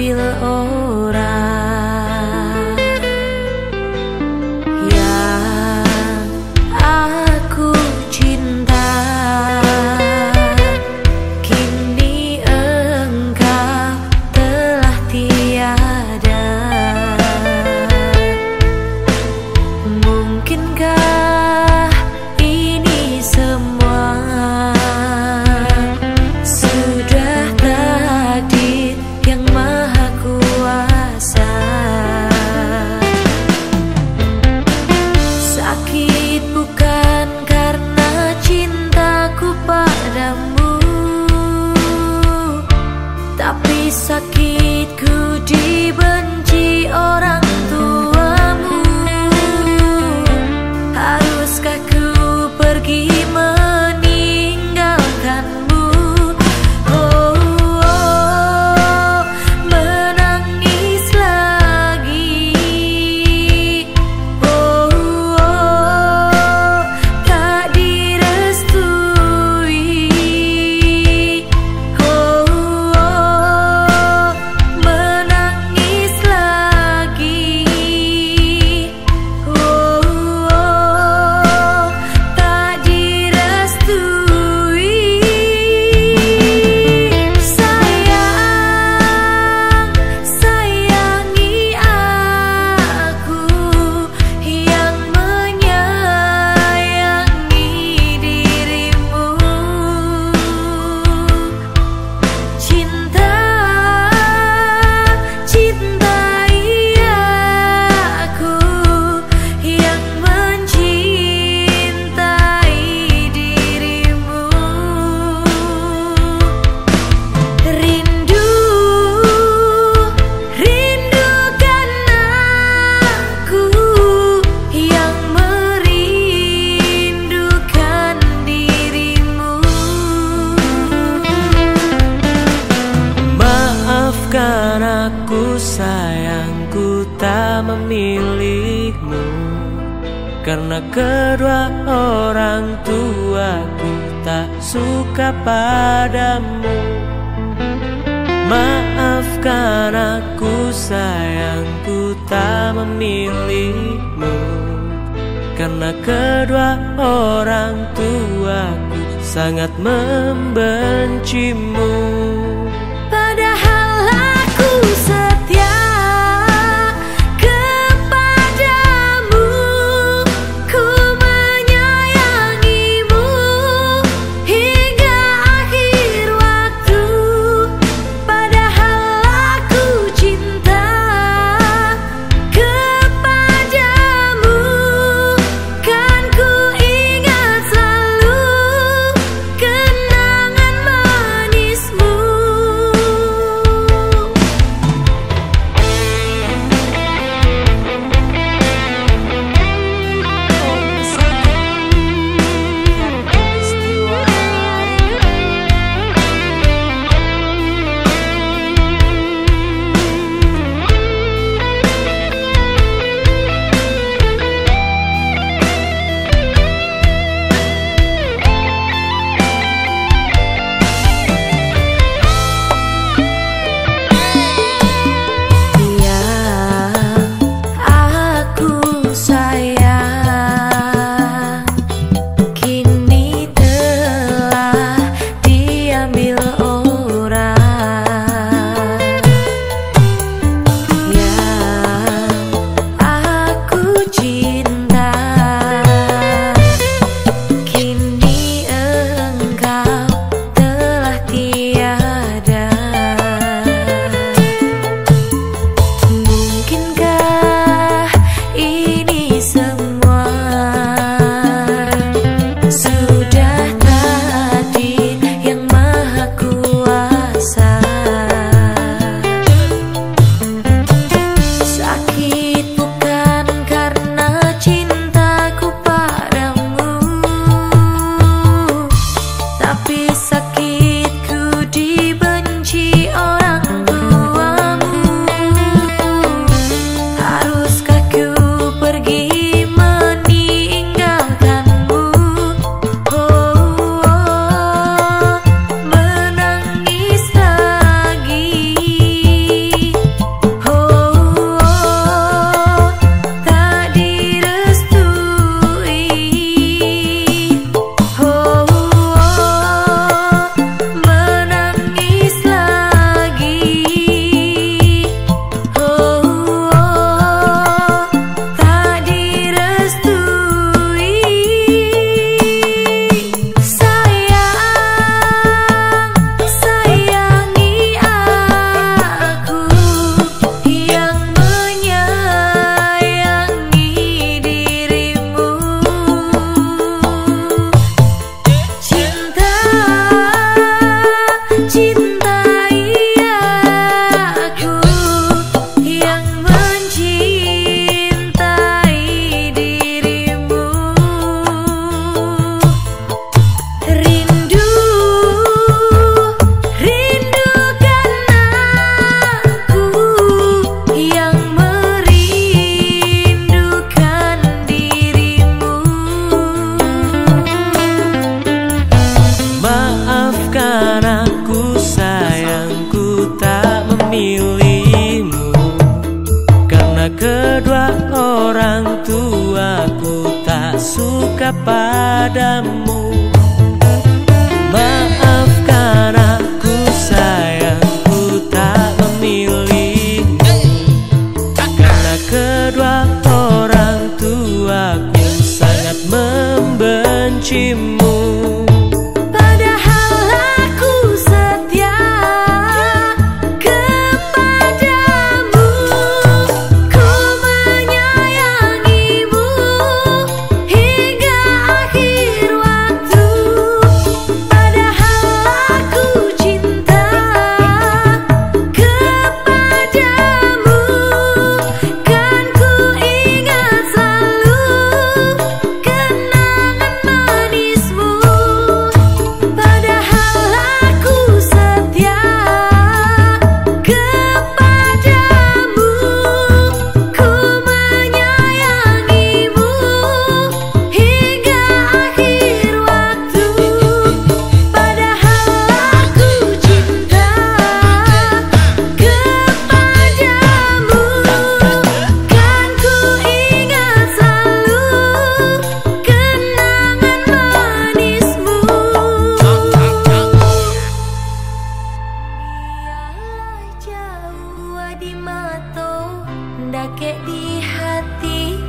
be the only sayangku tak memilihmu. Karena kedua orang tuaku tak suka padamu. Maafkan aku sayangku tak memilihmu. Karena kedua orang tuaku sangat membencimu di mata ndake di hati